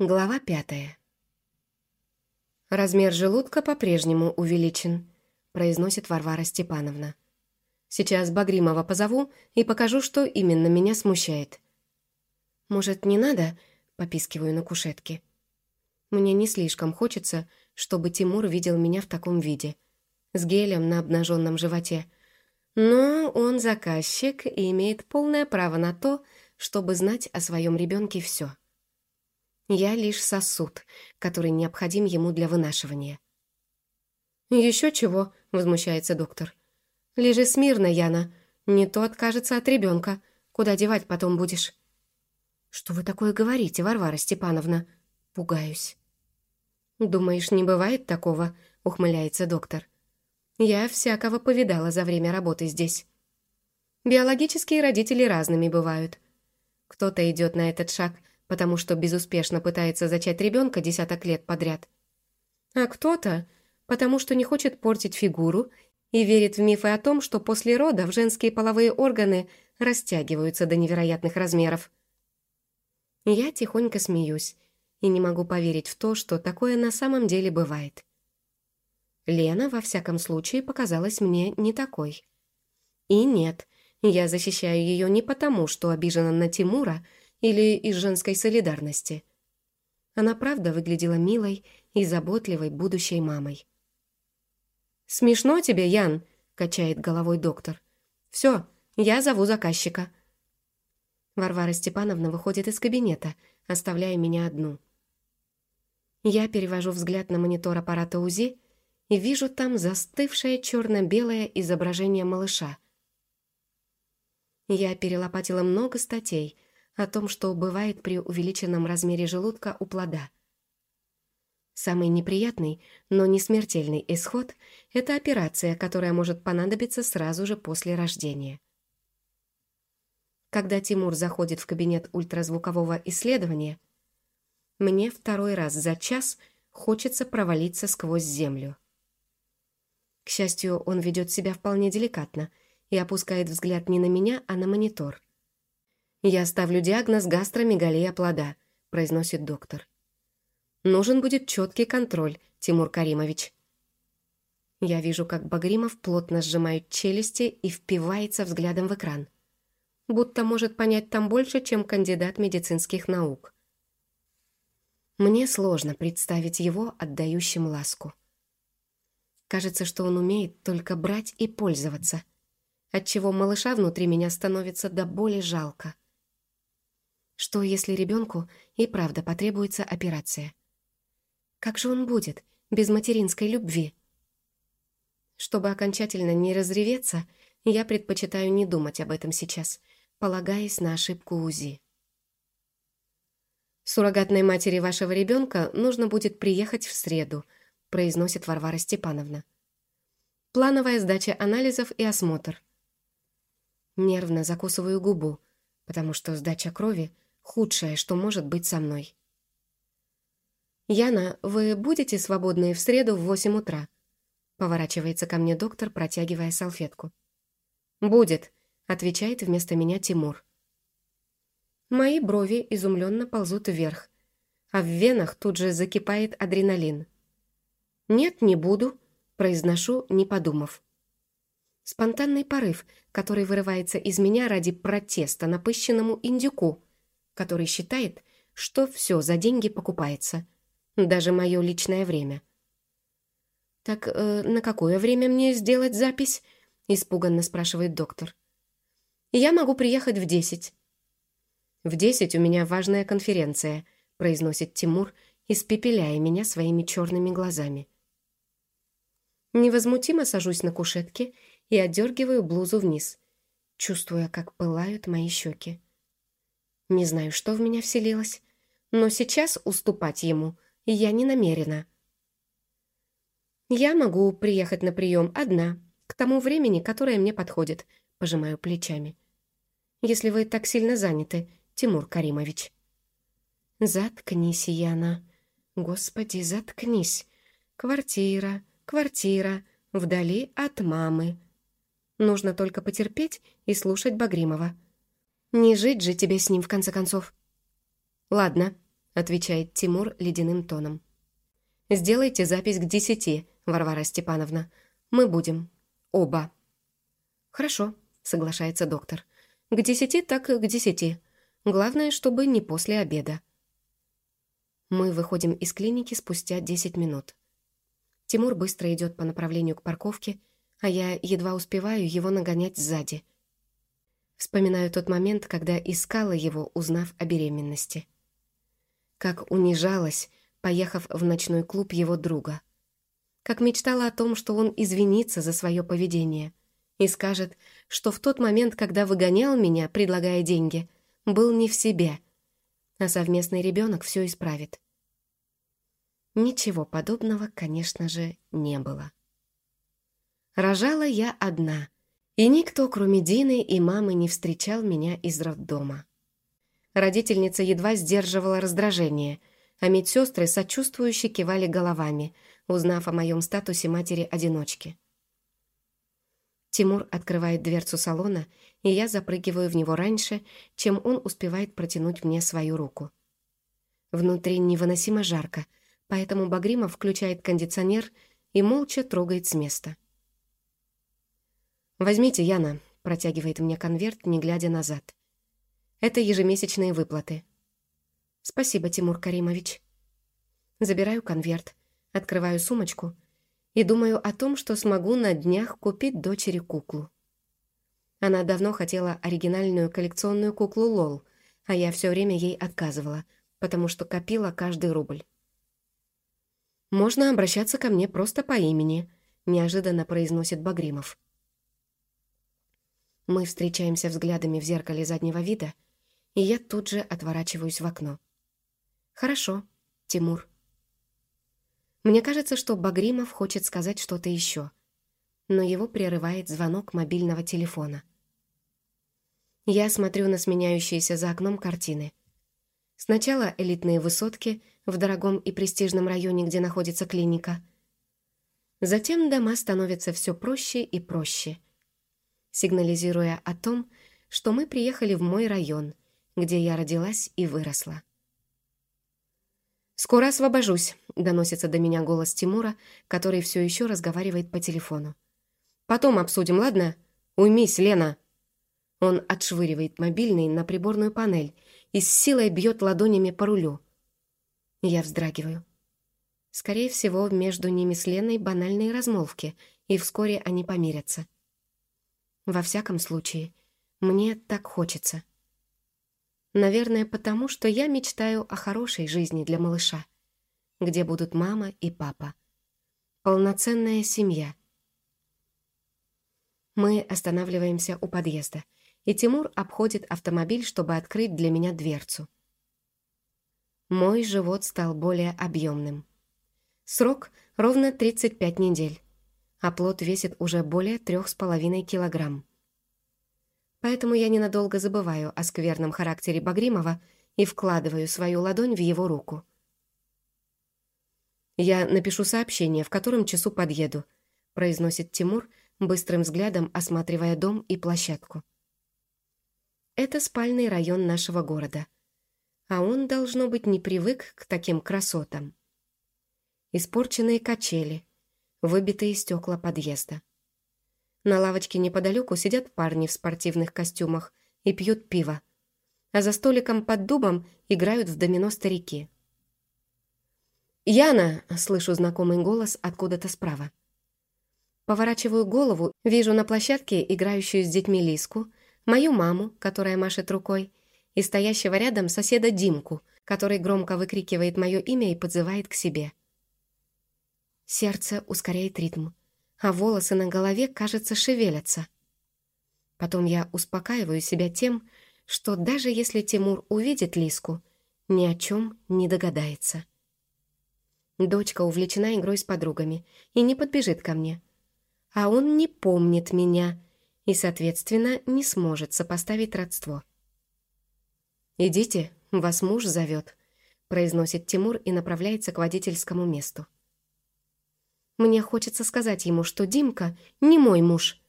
Глава пятая. «Размер желудка по-прежнему увеличен», — произносит Варвара Степановна. «Сейчас Багримова позову и покажу, что именно меня смущает». «Может, не надо?» — попискиваю на кушетке. Мне не слишком хочется, чтобы Тимур видел меня в таком виде, с гелем на обнаженном животе. Но он заказчик и имеет полное право на то, чтобы знать о своем ребенке все. Я лишь сосуд, который необходим ему для вынашивания. «Еще чего?» — возмущается доктор. «Лежи смирно, Яна. Не то откажется от ребенка. Куда девать потом будешь?» «Что вы такое говорите, Варвара Степановна?» Пугаюсь. «Думаешь, не бывает такого?» — ухмыляется доктор. «Я всякого повидала за время работы здесь. Биологические родители разными бывают. Кто-то идет на этот шаг — потому что безуспешно пытается зачать ребенка десяток лет подряд. А кто-то, потому что не хочет портить фигуру и верит в мифы о том, что после родов женские половые органы растягиваются до невероятных размеров. Я тихонько смеюсь и не могу поверить в то, что такое на самом деле бывает. Лена, во всяком случае, показалась мне не такой. И нет, я защищаю ее не потому, что обижена на Тимура или из женской солидарности. Она правда выглядела милой и заботливой будущей мамой. «Смешно тебе, Ян?» – качает головой доктор. «Все, я зову заказчика». Варвара Степановна выходит из кабинета, оставляя меня одну. Я перевожу взгляд на монитор аппарата УЗИ и вижу там застывшее черно-белое изображение малыша. Я перелопатила много статей, о том, что бывает при увеличенном размере желудка у плода. Самый неприятный, но не смертельный исход – это операция, которая может понадобиться сразу же после рождения. Когда Тимур заходит в кабинет ультразвукового исследования, мне второй раз за час хочется провалиться сквозь землю. К счастью, он ведет себя вполне деликатно и опускает взгляд не на меня, а на монитор. «Я ставлю диагноз гастромегалия плода», — произносит доктор. «Нужен будет четкий контроль, Тимур Каримович». Я вижу, как Багримов плотно сжимает челюсти и впивается взглядом в экран. Будто может понять там больше, чем кандидат медицинских наук. Мне сложно представить его отдающим ласку. Кажется, что он умеет только брать и пользоваться, отчего малыша внутри меня становится до боли жалко. Что, если ребенку и правда потребуется операция? Как же он будет без материнской любви? Чтобы окончательно не разреветься, я предпочитаю не думать об этом сейчас, полагаясь на ошибку УЗИ. «Суррогатной матери вашего ребенка нужно будет приехать в среду», произносит Варвара Степановна. «Плановая сдача анализов и осмотр». Нервно закусываю губу, потому что сдача крови худшее, что может быть со мной. «Яна, вы будете свободны в среду в восемь утра?» Поворачивается ко мне доктор, протягивая салфетку. «Будет», — отвечает вместо меня Тимур. Мои брови изумленно ползут вверх, а в венах тут же закипает адреналин. «Нет, не буду», — произношу, не подумав. Спонтанный порыв, который вырывается из меня ради протеста напыщенному индюку, который считает, что все за деньги покупается, даже мое личное время. «Так э, на какое время мне сделать запись?» — испуганно спрашивает доктор. «Я могу приехать в десять». «В десять у меня важная конференция», — произносит Тимур, испепеляя меня своими черными глазами. Невозмутимо сажусь на кушетке и отдергиваю блузу вниз, чувствуя, как пылают мои щеки. Не знаю, что в меня вселилось, но сейчас уступать ему я не намерена. Я могу приехать на прием одна, к тому времени, которое мне подходит, пожимаю плечами. Если вы так сильно заняты, Тимур Каримович. Заткнись, Яна. Господи, заткнись. Квартира, квартира, вдали от мамы. Нужно только потерпеть и слушать Багримова. Не жить же тебе с ним, в конце концов. Ладно, отвечает Тимур ледяным тоном. «Сделайте запись к десяти, Варвара Степановна. Мы будем. Оба». «Хорошо», — соглашается доктор. «К десяти так к десяти. Главное, чтобы не после обеда». Мы выходим из клиники спустя десять минут. Тимур быстро идет по направлению к парковке, а я едва успеваю его нагонять сзади. Вспоминаю тот момент, когда искала его, узнав о беременности. Как унижалась, поехав в ночной клуб его друга. Как мечтала о том, что он извинится за свое поведение и скажет, что в тот момент, когда выгонял меня, предлагая деньги, был не в себе, а совместный ребенок все исправит. Ничего подобного, конечно же, не было. Рожала я одна, и никто, кроме Дины и мамы, не встречал меня из роддома. Родительница едва сдерживала раздражение, а медсестры сочувствующе кивали головами, узнав о моем статусе матери-одиночки. Тимур открывает дверцу салона, и я запрыгиваю в него раньше, чем он успевает протянуть мне свою руку. Внутри невыносимо жарко, поэтому Багримов включает кондиционер и молча трогает с места. «Возьмите, Яна», — протягивает мне конверт, не глядя назад. «Это ежемесячные выплаты». «Спасибо, Тимур Каримович». Забираю конверт, открываю сумочку и думаю о том, что смогу на днях купить дочери куклу. Она давно хотела оригинальную коллекционную куклу Лол, а я все время ей отказывала, потому что копила каждый рубль. «Можно обращаться ко мне просто по имени», — неожиданно произносит Багримов. Мы встречаемся взглядами в зеркале заднего вида, и я тут же отворачиваюсь в окно. «Хорошо, Тимур». Мне кажется, что Багримов хочет сказать что-то еще, но его прерывает звонок мобильного телефона. Я смотрю на сменяющиеся за окном картины. Сначала элитные высотки в дорогом и престижном районе, где находится клиника. Затем дома становятся все проще и проще – сигнализируя о том, что мы приехали в мой район, где я родилась и выросла. «Скоро освобожусь», — доносится до меня голос Тимура, который все еще разговаривает по телефону. «Потом обсудим, ладно? Уймись, Лена!» Он отшвыривает мобильный на приборную панель и с силой бьет ладонями по рулю. Я вздрагиваю. Скорее всего, между ними с Леной банальные размолвки, и вскоре они помирятся. Во всяком случае, мне так хочется. Наверное, потому что я мечтаю о хорошей жизни для малыша, где будут мама и папа. Полноценная семья. Мы останавливаемся у подъезда, и Тимур обходит автомобиль, чтобы открыть для меня дверцу. Мой живот стал более объемным. Срок ровно 35 недель а плод весит уже более трех с половиной килограмм. Поэтому я ненадолго забываю о скверном характере Багримова и вкладываю свою ладонь в его руку. «Я напишу сообщение, в котором часу подъеду», произносит Тимур, быстрым взглядом осматривая дом и площадку. Это спальный район нашего города. А он, должно быть, не привык к таким красотам. Испорченные качели, выбитые стекла подъезда. На лавочке неподалеку сидят парни в спортивных костюмах и пьют пиво, а за столиком под дубом играют в домино старики. «Яна!» — слышу знакомый голос откуда-то справа. Поворачиваю голову, вижу на площадке играющую с детьми Лиску, мою маму, которая машет рукой, и стоящего рядом соседа Димку, который громко выкрикивает мое имя и подзывает к себе — Сердце ускоряет ритм, а волосы на голове, кажется, шевелятся. Потом я успокаиваю себя тем, что даже если Тимур увидит Лиску, ни о чем не догадается. Дочка увлечена игрой с подругами и не подбежит ко мне. А он не помнит меня и, соответственно, не сможет сопоставить родство. «Идите, вас муж зовет», — произносит Тимур и направляется к водительскому месту. Мне хочется сказать ему, что Димка не мой муж.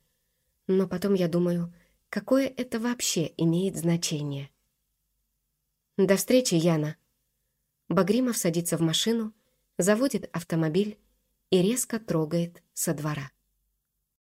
Но потом я думаю, какое это вообще имеет значение. До встречи, Яна. Багримов садится в машину, заводит автомобиль и резко трогает со двора.